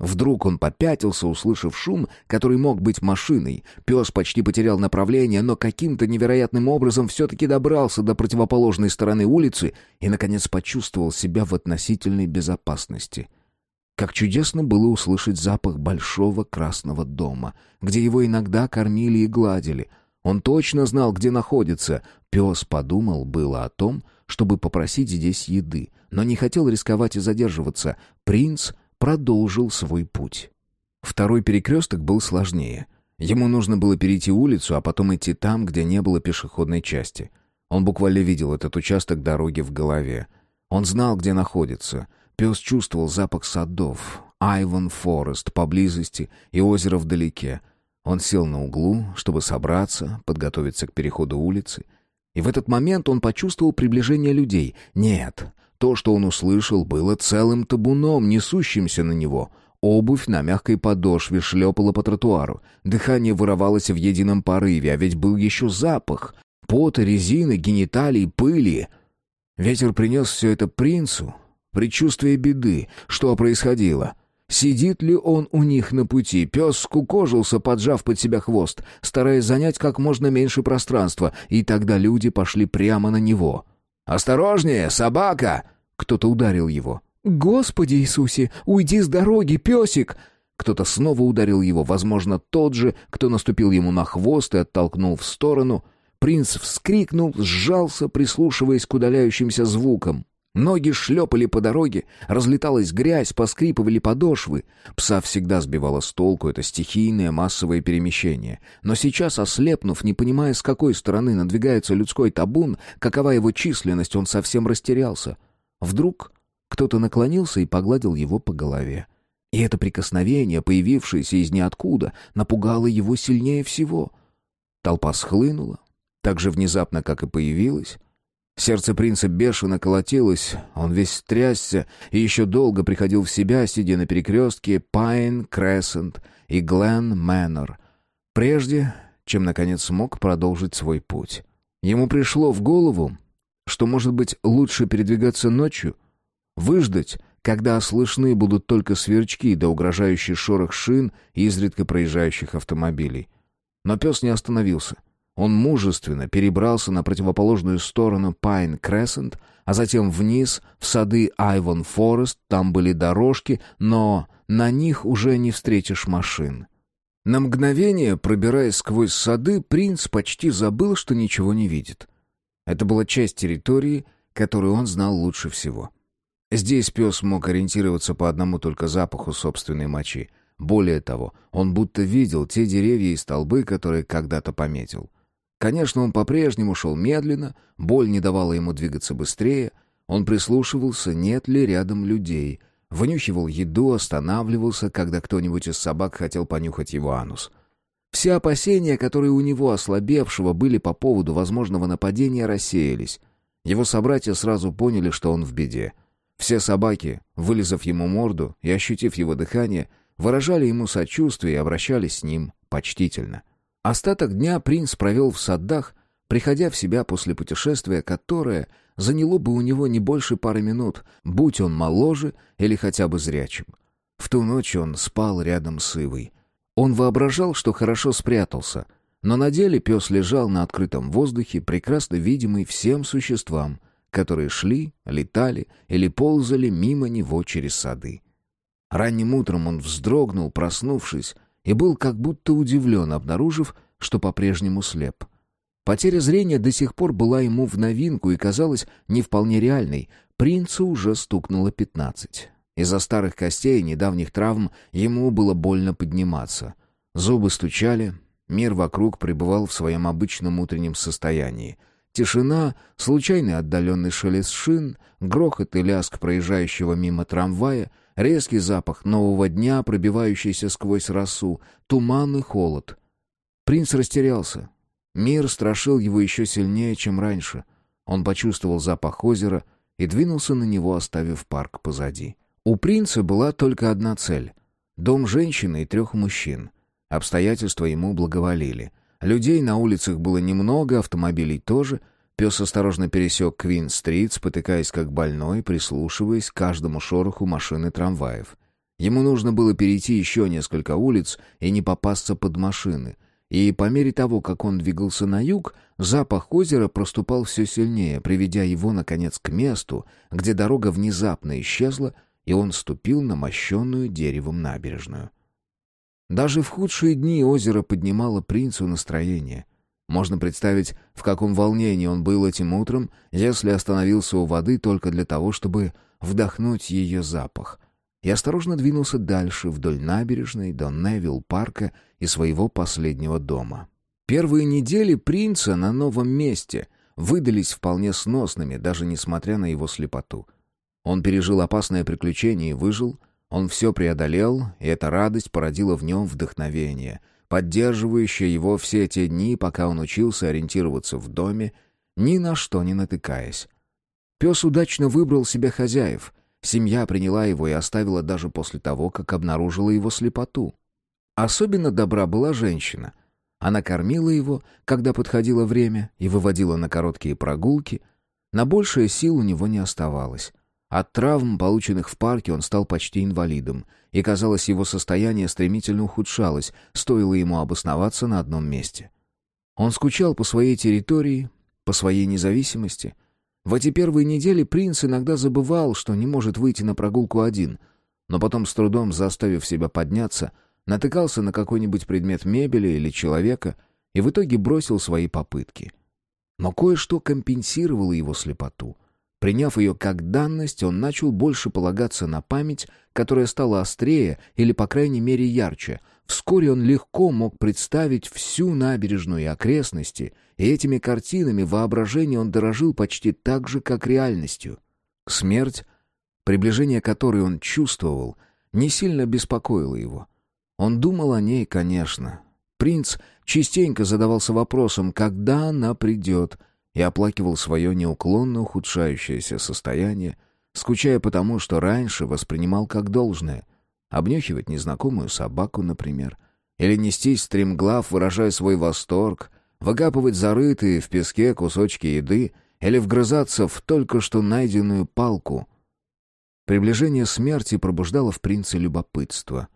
Вдруг он попятился, услышав шум, который мог быть машиной. Пес почти потерял направление, но каким-то невероятным образом все-таки добрался до противоположной стороны улицы и, наконец, почувствовал себя в относительной безопасности. Как чудесно было услышать запах большого красного дома, где его иногда кормили и гладили. Он точно знал, где находится. Пес подумал было о том, чтобы попросить здесь еды, но не хотел рисковать и задерживаться. Принц продолжил свой путь. Второй перекресток был сложнее. Ему нужно было перейти улицу, а потом идти там, где не было пешеходной части. Он буквально видел этот участок дороги в голове. Он знал, где находится. Пес чувствовал запах садов, Айвон Форест поблизости и озеро вдалеке. Он сел на углу, чтобы собраться, подготовиться к переходу улицы. И в этот момент он почувствовал приближение людей. Нет, то, что он услышал, было целым табуном, несущимся на него. Обувь на мягкой подошве шлепала по тротуару. Дыхание вырывалось в едином порыве, а ведь был еще запах. Пота, резины, гениталий, пыли. Ветер принес все это принцу. Предчувствие беды. Что происходило? Сидит ли он у них на пути? Пес скукожился, поджав под себя хвост, стараясь занять как можно меньше пространства, и тогда люди пошли прямо на него. «Осторожнее, собака!» Кто-то ударил его. «Господи Иисусе, уйди с дороги, песик!» Кто-то снова ударил его, возможно, тот же, кто наступил ему на хвост и оттолкнул в сторону. Принц вскрикнул, сжался, прислушиваясь к удаляющимся звукам. Ноги шлепали по дороге, разлеталась грязь, поскрипывали подошвы. Пса всегда сбивало с толку это стихийное массовое перемещение. Но сейчас, ослепнув, не понимая, с какой стороны надвигается людской табун, какова его численность, он совсем растерялся. Вдруг кто-то наклонился и погладил его по голове. И это прикосновение, появившееся из ниоткуда, напугало его сильнее всего. Толпа схлынула, так же внезапно, как и появилась. Сердце принца бешено колотилось, он весь трясся и еще долго приходил в себя, сидя на перекрестке Пайн Крессент и Глен Мэннер, прежде чем, наконец, смог продолжить свой путь. Ему пришло в голову, что, может быть, лучше передвигаться ночью, выждать, когда слышны будут только сверчки да угрожающий шорох шин и изредка проезжающих автомобилей. Но пес не остановился — он мужественно перебрался на противоположную сторону Пайн Крессент, а затем вниз, в сады Айвон Форест, там были дорожки, но на них уже не встретишь машин. На мгновение, пробираясь сквозь сады, принц почти забыл, что ничего не видит. Это была часть территории, которую он знал лучше всего. Здесь пес мог ориентироваться по одному только запаху собственной мочи. Более того, он будто видел те деревья и столбы, которые когда-то пометил. Конечно, он по-прежнему шел медленно, боль не давала ему двигаться быстрее. Он прислушивался, нет ли рядом людей. Вынюхивал еду, останавливался, когда кто-нибудь из собак хотел понюхать его анус. Все опасения, которые у него ослабевшего были по поводу возможного нападения, рассеялись. Его собратья сразу поняли, что он в беде. Все собаки, вылезав ему морду и ощутив его дыхание, выражали ему сочувствие и обращались с ним почтительно. Остаток дня принц провел в садах, приходя в себя после путешествия, которое заняло бы у него не больше пары минут, будь он моложе или хотя бы зрячим. В ту ночь он спал рядом с Ивой. Он воображал, что хорошо спрятался, но на деле пес лежал на открытом воздухе, прекрасно видимый всем существам, которые шли, летали или ползали мимо него через сады. Ранним утром он вздрогнул, проснувшись, и был как будто удивлен, обнаружив, что по-прежнему слеп. Потеря зрения до сих пор была ему в новинку и казалась не вполне реальной. Принцу уже стукнуло пятнадцать. Из-за старых костей и недавних травм ему было больно подниматься. Зубы стучали, мир вокруг пребывал в своем обычном утреннем состоянии. Тишина, случайный отдаленный шелест шин, грохот и лязг проезжающего мимо трамвая Резкий запах нового дня, пробивающийся сквозь росу, туман и холод. Принц растерялся. Мир страшил его еще сильнее, чем раньше. Он почувствовал запах озера и двинулся на него, оставив парк позади. У принца была только одна цель — дом женщины и трех мужчин. Обстоятельства ему благоволили. Людей на улицах было немного, автомобилей тоже — Пес осторожно пересек Квин-стрит, спотыкаясь как больной, прислушиваясь к каждому шороху машин и трамваев. Ему нужно было перейти еще несколько улиц и не попасться под машины. И по мере того, как он двигался на юг, запах озера проступал все сильнее, приведя его, наконец, к месту, где дорога внезапно исчезла, и он ступил на мощенную деревом набережную. Даже в худшие дни озеро поднимало принцу настроение. Можно представить, в каком волнении он был этим утром, если остановился у воды только для того, чтобы вдохнуть ее запах. И осторожно двинулся дальше, вдоль набережной, до Невилл-парка и своего последнего дома. Первые недели принца на новом месте выдались вполне сносными, даже несмотря на его слепоту. Он пережил опасное приключение и выжил, он все преодолел, и эта радость породила в нем вдохновение — поддерживающая его все те дни, пока он учился ориентироваться в доме, ни на что не натыкаясь. Пес удачно выбрал себе хозяев. Семья приняла его и оставила даже после того, как обнаружила его слепоту. Особенно добра была женщина. Она кормила его, когда подходило время, и выводила на короткие прогулки. На большее сил у него не оставалось. От травм, полученных в парке, он стал почти инвалидом, и, казалось, его состояние стремительно ухудшалось, стоило ему обосноваться на одном месте. Он скучал по своей территории, по своей независимости. В эти первые недели принц иногда забывал, что не может выйти на прогулку один, но потом, с трудом заставив себя подняться, натыкался на какой-нибудь предмет мебели или человека и в итоге бросил свои попытки. Но кое-что компенсировало его слепоту — Приняв ее как данность, он начал больше полагаться на память, которая стала острее или, по крайней мере, ярче. Вскоре он легко мог представить всю набережную и окрестности, и этими картинами воображение он дорожил почти так же, как реальностью. Смерть, приближение которой он чувствовал, не сильно беспокоила его. Он думал о ней, конечно. Принц частенько задавался вопросом, когда она придет — и оплакивал свое неуклонно ухудшающееся состояние, скучая потому, что раньше воспринимал как должное. Обнюхивать незнакомую собаку, например, или нестись стремглав, выражая свой восторг, выкапывать зарытые в песке кусочки еды или вгрызаться в только что найденную палку. Приближение смерти пробуждало в принце любопытство.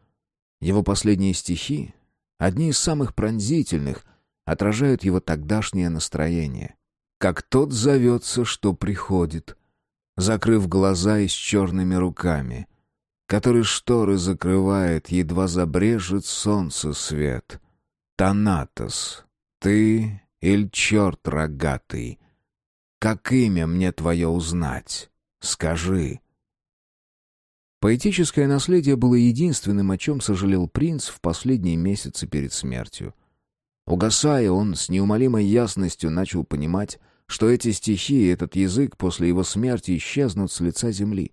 Его последние стихи, одни из самых пронзительных, отражают его тогдашнее настроение как тот зовется, что приходит, закрыв глаза и с черными руками, который шторы закрывает, едва забрежет солнце свет. Танатос, ты или черт рогатый? Как имя мне твое узнать? Скажи. Поэтическое наследие было единственным, о чем сожалел принц в последние месяцы перед смертью. Угасая, он с неумолимой ясностью начал понимать, что эти стихи и этот язык после его смерти исчезнут с лица земли.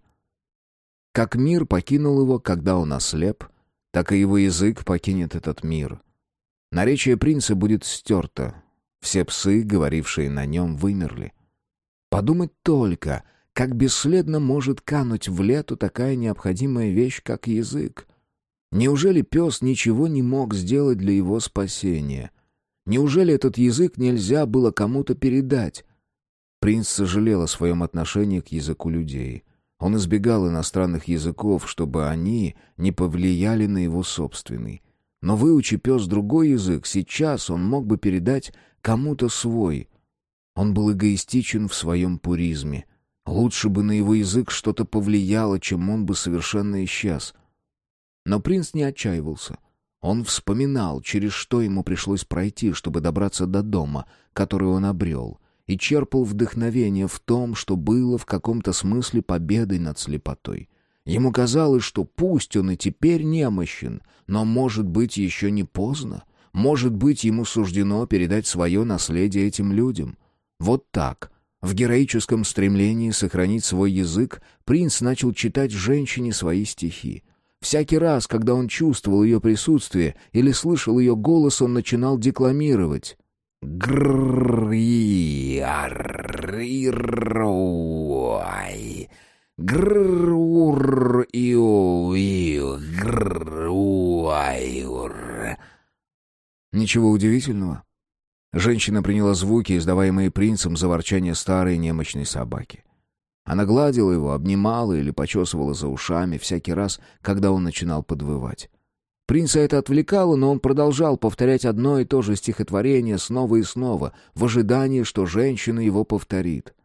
Как мир покинул его, когда он ослеп, так и его язык покинет этот мир. Наречие принца будет стерто. Все псы, говорившие на нем, вымерли. Подумать только, как бесследно может кануть в лету такая необходимая вещь, как язык. Неужели пес ничего не мог сделать для его спасения? Неужели этот язык нельзя было кому-то передать? Принц сожалел о своем отношении к языку людей. Он избегал иностранных языков, чтобы они не повлияли на его собственный. Но выучи пес другой язык, сейчас он мог бы передать кому-то свой. Он был эгоистичен в своем пуризме. Лучше бы на его язык что-то повлияло, чем он бы совершенно исчез. Но принц не отчаивался — он вспоминал, через что ему пришлось пройти, чтобы добраться до дома, который он обрел, и черпал вдохновение в том, что было в каком-то смысле победой над слепотой. Ему казалось, что пусть он и теперь немощен, но, может быть, еще не поздно. Может быть, ему суждено передать свое наследие этим людям. Вот так, в героическом стремлении сохранить свой язык, принц начал читать женщине свои стихи — Всякий раз, когда он чувствовал ее присутствие или слышал ее голос, он начинал декламировать. Гррррой. Ничего удивительного. Женщина приняла звуки, издаваемые принцем за ворчание старой немощной собаки. Она гладила его, обнимала или почесывала за ушами всякий раз, когда он начинал подвывать. Принца это отвлекало, но он продолжал повторять одно и то же стихотворение снова и снова, в ожидании, что женщина его повторит.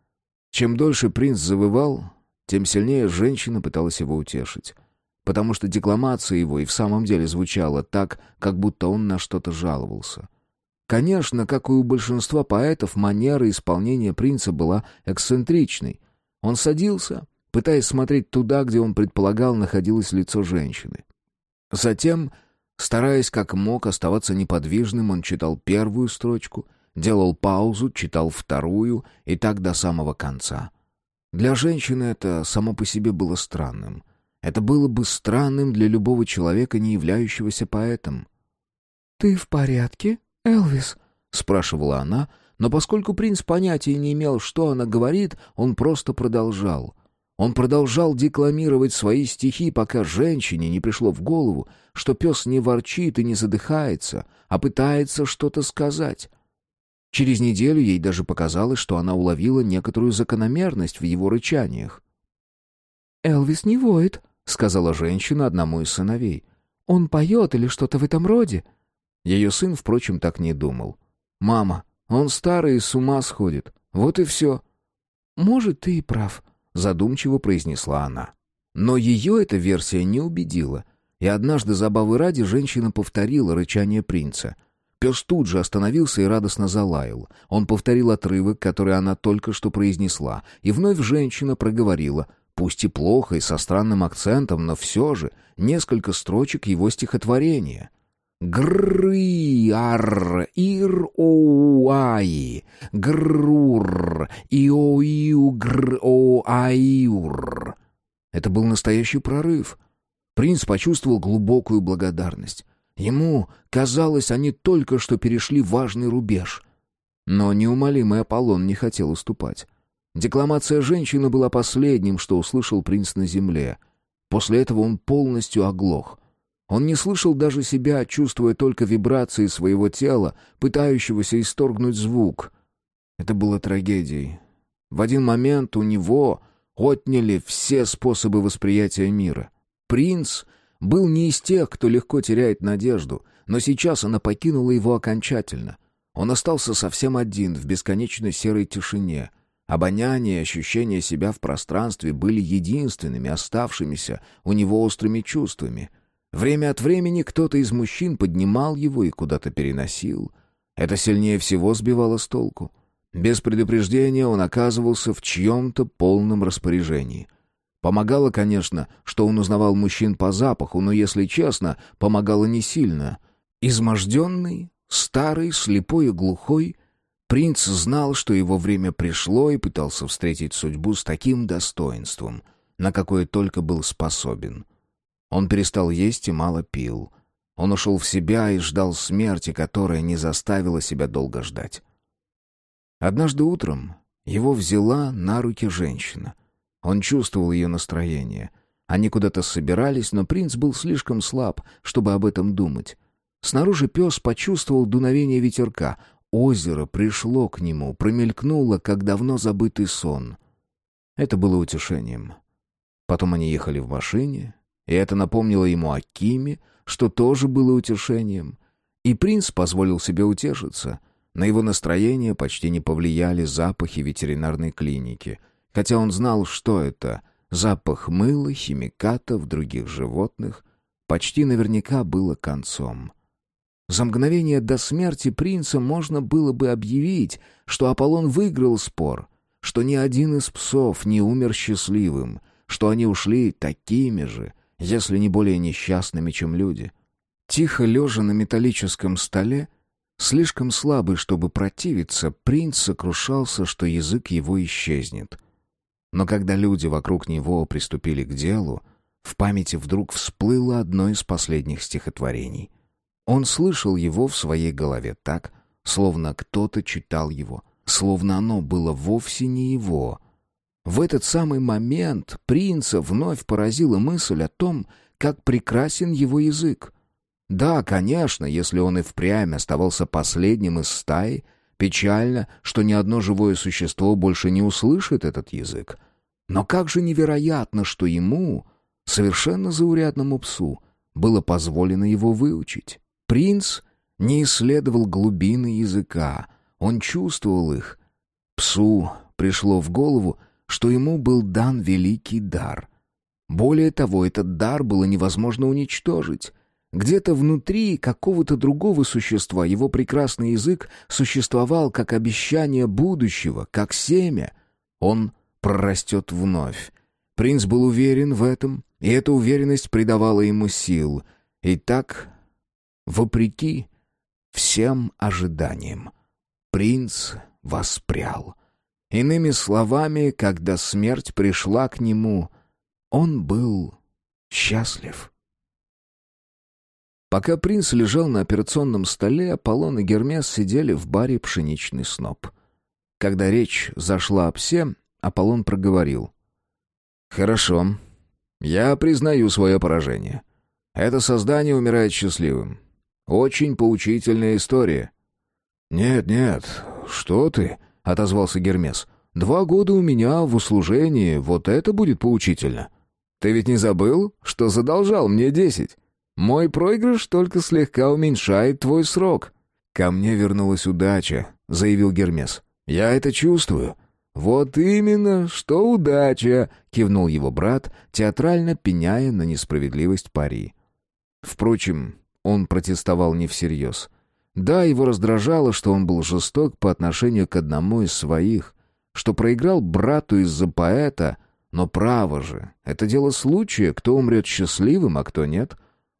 Чем дольше принц завывал, тем сильнее женщина пыталась его утешить. Потому что декламация его и в самом деле звучала так, как будто он на что-то жаловался. Конечно, как и у большинства поэтов, манера исполнения принца была эксцентричной. Он садился, пытаясь смотреть туда, где он предполагал находилось лицо женщины. Затем, стараясь как мог оставаться неподвижным, он читал первую строчку, делал паузу, читал вторую и так до самого конца. Для женщины это само по себе было странным. Это было бы странным для любого человека, не являющегося поэтом. «Ты в порядке, Элвис?» — спрашивала она, но поскольку принц понятия не имел, что она говорит, он просто продолжал — он продолжал декламировать свои стихи, пока женщине не пришло в голову, что пес не ворчит и не задыхается, а пытается что-то сказать. Через неделю ей даже показалось, что она уловила некоторую закономерность в его рычаниях. «Элвис не воет», — сказала женщина одному из сыновей. «Он поет или что-то в этом роде?» Ее сын, впрочем, так не думал. «Мама, он старый и с ума сходит. Вот и все». «Может, ты и прав», задумчиво произнесла она. Но ее эта версия не убедила, и однажды забавы ради женщина повторила рычание принца. Пес тут же остановился и радостно залаял. Он повторил отрывок, который она только что произнесла, и вновь женщина проговорила, пусть и плохо и со странным акцентом, но все же, несколько строчек его стихотворения. Гры ар ир оуаи грур иоиу гр оаюр. Это был настоящий прорыв. Принц почувствовал глубокую благодарность. Ему казалось, они только что перешли важный рубеж. Но неумолимый Аполлон не хотел уступать. Декламация женщины была последним, что услышал принц на земле. После этого он полностью оглох. Он не слышал даже себя, чувствуя только вибрации своего тела, пытающегося исторгнуть звук. Это было трагедией. В один момент у него отняли все способы восприятия мира. Принц был не из тех, кто легко теряет надежду, но сейчас она покинула его окончательно. Он остался совсем один в бесконечной серой тишине. Обоняние и ощущение себя в пространстве были единственными оставшимися у него острыми чувствами. Время от времени кто-то из мужчин поднимал его и куда-то переносил. Это сильнее всего сбивало с толку. Без предупреждения он оказывался в чьем-то полном распоряжении — Помогало, конечно, что он узнавал мужчин по запаху, но, если честно, помогало не сильно. Изможденный, старый, слепой и глухой, принц знал, что его время пришло и пытался встретить судьбу с таким достоинством, на какое только был способен. Он перестал есть и мало пил. Он ушел в себя и ждал смерти, которая не заставила себя долго ждать. Однажды утром его взяла на руки женщина — он чувствовал ее настроение. Они куда-то собирались, но принц был слишком слаб, чтобы об этом думать. Снаружи пес почувствовал дуновение ветерка. Озеро пришло к нему, промелькнуло, как давно забытый сон. Это было утешением. Потом они ехали в машине, и это напомнило ему о Киме, что тоже было утешением. И принц позволил себе утешиться. На его настроение почти не повлияли запахи ветеринарной клиники — хотя он знал, что это. Запах мыла, химикатов, других животных почти наверняка было концом. За мгновение до смерти принца можно было бы объявить, что Аполлон выиграл спор, что ни один из псов не умер счастливым, что они ушли такими же, если не более несчастными, чем люди. Тихо лежа на металлическом столе, слишком слабый, чтобы противиться, принц сокрушался, что язык его исчезнет — но когда люди вокруг него приступили к делу, в памяти вдруг всплыло одно из последних стихотворений. Он слышал его в своей голове так, словно кто-то читал его, словно оно было вовсе не его. В этот самый момент принца вновь поразила мысль о том, как прекрасен его язык. Да, конечно, если он и впрямь оставался последним из стаи, печально, что ни одно живое существо больше не услышит этот язык. Но как же невероятно, что ему, совершенно заурядному псу, было позволено его выучить. Принц не исследовал глубины языка, он чувствовал их. Псу пришло в голову, что ему был дан великий дар. Более того, этот дар было невозможно уничтожить. Где-то внутри какого-то другого существа его прекрасный язык существовал как обещание будущего, как семя. Он прорастет вновь. Принц был уверен в этом, и эта уверенность придавала ему сил. И так, вопреки всем ожиданиям, принц воспрял. Иными словами, когда смерть пришла к нему, он был счастлив. Пока принц лежал на операционном столе, Аполлон и Гермес сидели в баре «Пшеничный сноп». Когда речь зашла о псе, Аполлон проговорил. «Хорошо. Я признаю свое поражение. Это создание умирает счастливым. Очень поучительная история». «Нет, нет, что ты?» — отозвался Гермес. «Два года у меня в услужении, вот это будет поучительно. Ты ведь не забыл, что задолжал мне десять? Мой проигрыш только слегка уменьшает твой срок». «Ко мне вернулась удача», — заявил Гермес. «Я это чувствую. «Вот именно, что удача!» — кивнул его брат, театрально пеняя на несправедливость пари. Впрочем, он протестовал не всерьез. Да, его раздражало, что он был жесток по отношению к одному из своих, что проиграл брату из-за поэта, но право же, это дело случая, кто умрет счастливым, а кто нет.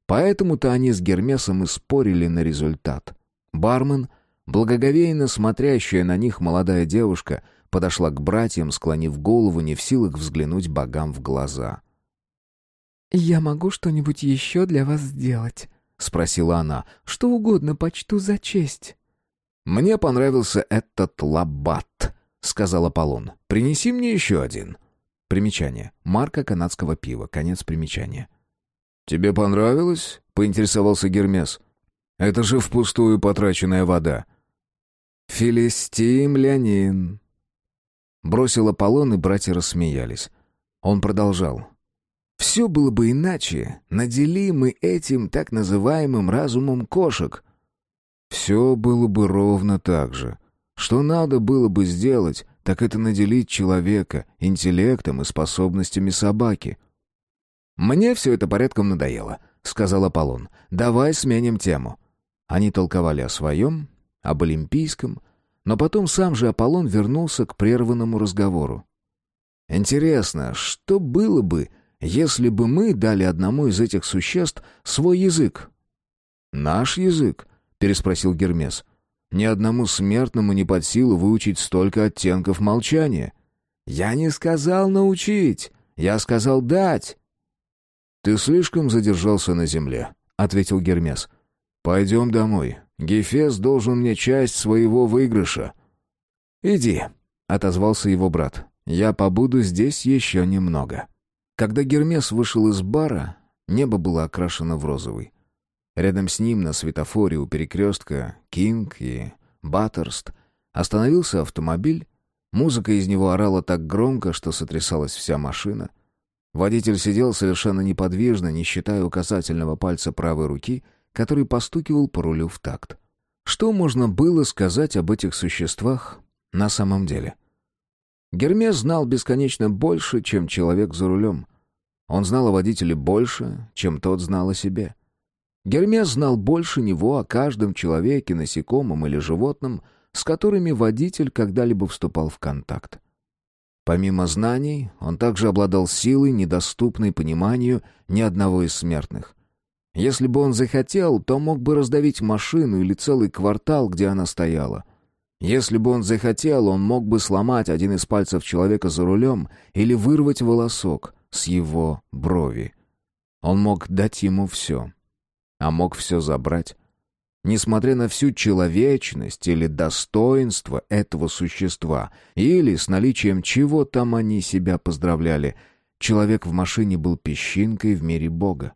Поэтому-то они с Гермесом и спорили на результат. Бармен, благоговейно смотрящая на них молодая девушка, подошла к братьям, склонив голову, не в силах взглянуть богам в глаза. «Я могу что-нибудь еще для вас сделать?» — спросила она. «Что угодно почту за честь». «Мне понравился этот лабат», — сказал Аполлон. «Принеси мне еще один». Примечание. Марка канадского пива. Конец примечания. «Тебе понравилось?» — поинтересовался Гермес. «Это же впустую потраченная вода». «Филистимлянин», — бросил Аполлон, и братья рассмеялись. Он продолжал. Все было бы иначе, надели мы этим так называемым разумом кошек. Все было бы ровно так же. Что надо было бы сделать, так это наделить человека интеллектом и способностями собаки. «Мне все это порядком надоело», — сказал Аполлон. «Давай сменим тему». Они толковали о своем, об олимпийском, но потом сам же Аполлон вернулся к прерванному разговору. «Интересно, что было бы, если бы мы дали одному из этих существ свой язык. «Наш язык?» — переспросил Гермес. «Ни одному смертному не под силу выучить столько оттенков молчания». «Я не сказал научить, я сказал дать». «Ты слишком задержался на земле», — ответил Гермес. «Пойдем домой. Гефес должен мне часть своего выигрыша». «Иди», — отозвался его брат. «Я побуду здесь еще немного». Когда Гермес вышел из бара, небо было окрашено в розовый. Рядом с ним на светофоре у перекрестка Кинг и Баттерст остановился автомобиль. Музыка из него орала так громко, что сотрясалась вся машина. Водитель сидел совершенно неподвижно, не считая указательного пальца правой руки, который постукивал по рулю в такт. Что можно было сказать об этих существах на самом деле? — Гермес знал бесконечно больше, чем человек за рулем. Он знал о водителе больше, чем тот знал о себе. Гермес знал больше него о каждом человеке, насекомом или животном, с которыми водитель когда-либо вступал в контакт. Помимо знаний, он также обладал силой, недоступной пониманию ни одного из смертных. Если бы он захотел, то мог бы раздавить машину или целый квартал, где она стояла — если бы он захотел, он мог бы сломать один из пальцев человека за рулем или вырвать волосок с его брови. Он мог дать ему все, а мог все забрать. Несмотря на всю человечность или достоинство этого существа, или с наличием чего там они себя поздравляли, человек в машине был песчинкой в мире Бога.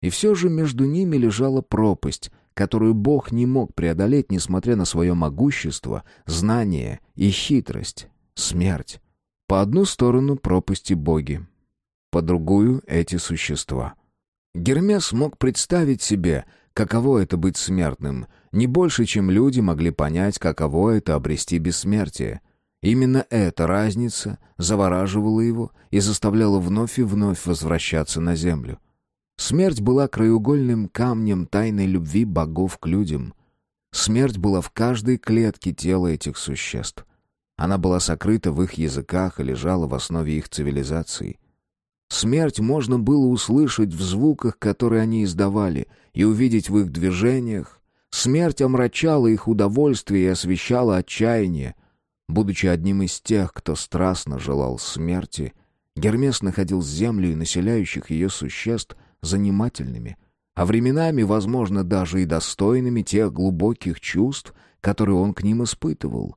И все же между ними лежала пропасть — которую Бог не мог преодолеть, несмотря на свое могущество, знание и хитрость, смерть. По одну сторону пропасти боги, по другую — эти существа. Гермес мог представить себе, каково это быть смертным, не больше, чем люди могли понять, каково это обрести бессмертие. Именно эта разница завораживала его и заставляла вновь и вновь возвращаться на землю. Смерть была краеугольным камнем тайной любви богов к людям. Смерть была в каждой клетке тела этих существ. Она была сокрыта в их языках и лежала в основе их цивилизации. Смерть можно было услышать в звуках, которые они издавали, и увидеть в их движениях. Смерть омрачала их удовольствие и освещала отчаяние. Будучи одним из тех, кто страстно желал смерти, Гермес находил землю и населяющих ее существ занимательными, а временами, возможно, даже и достойными тех глубоких чувств, которые он к ним испытывал.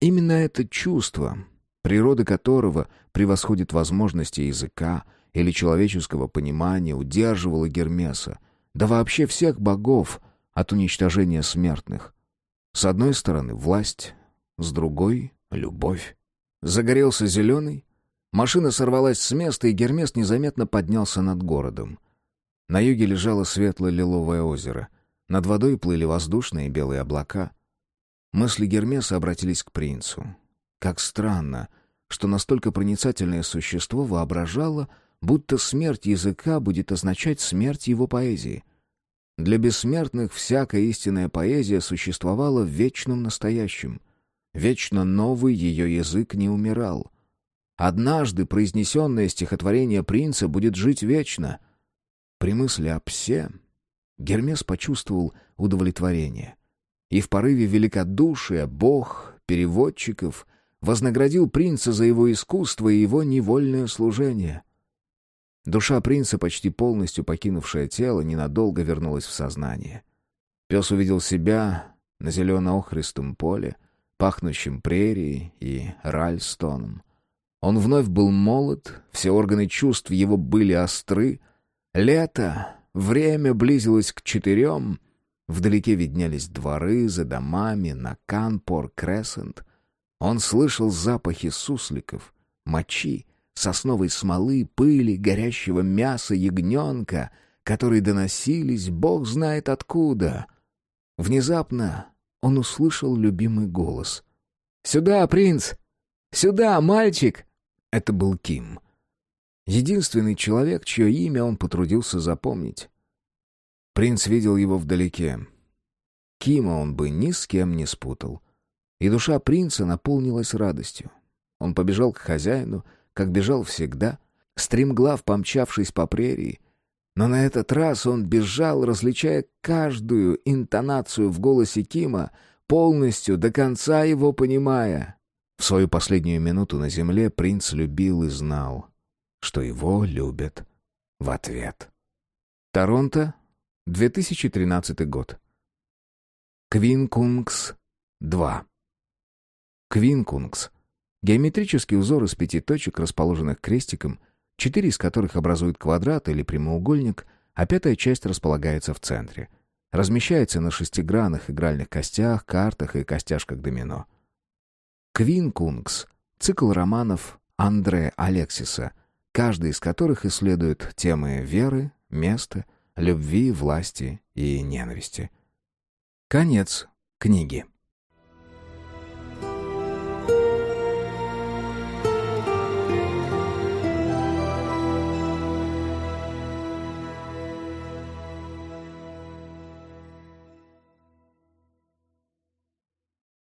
Именно это чувство, природа которого превосходит возможности языка или человеческого понимания, удерживало Гермеса, да вообще всех богов от уничтожения смертных. С одной стороны власть, с другой — любовь. Загорелся зеленый, машина сорвалась с места, и Гермес незаметно поднялся над городом. На юге лежало светло-лиловое озеро. Над водой плыли воздушные белые облака. Мысли Гермеса обратились к принцу. Как странно, что настолько проницательное существо воображало, будто смерть языка будет означать смерть его поэзии. Для бессмертных всякая истинная поэзия существовала в вечном настоящем. Вечно новый ее язык не умирал. Однажды произнесенное стихотворение принца будет жить вечно. При мысли о псе Гермес почувствовал удовлетворение. И в порыве великодушия Бог, переводчиков, вознаградил принца за его искусство и его невольное служение. Душа принца, почти полностью покинувшая тело, ненадолго вернулась в сознание. Пес увидел себя на зелено-охристом поле, пахнущем прерией и ральстоном. Он вновь был молод, все органы чувств его были остры. Лето, время близилось к четырем. Вдалеке виднелись дворы за домами на Канпор-Крессент. Он слышал запахи сусликов, мочи, сосновой смолы, пыли, горящего мяса ягненка, которые доносились бог знает откуда. Внезапно он услышал любимый голос. «Сюда, принц! Сюда, мальчик!» Это был Ким. Единственный человек, чье имя он потрудился запомнить. Принц видел его вдалеке. Кима он бы ни с кем не спутал. И душа принца наполнилась радостью. Он побежал к хозяину, как бежал всегда, стремглав помчавшись по прерии. Но на этот раз он бежал, различая каждую интонацию в голосе Кима, полностью, до конца его понимая. В свою последнюю минуту на земле принц любил и знал, что его любят в ответ. Торонто, 2013 год. Квинкунгс 2. Квинкунгс — геометрический узор из пяти точек, расположенных крестиком, четыре из которых образуют квадрат или прямоугольник, а пятая часть располагается в центре. Размещается на шестигранных игральных костях, картах и костяшках домино. Квинкунгс — цикл романов Андре Алексиса, каждый из которых исследует темы веры, места, любви, власти и ненависти. Конец книги.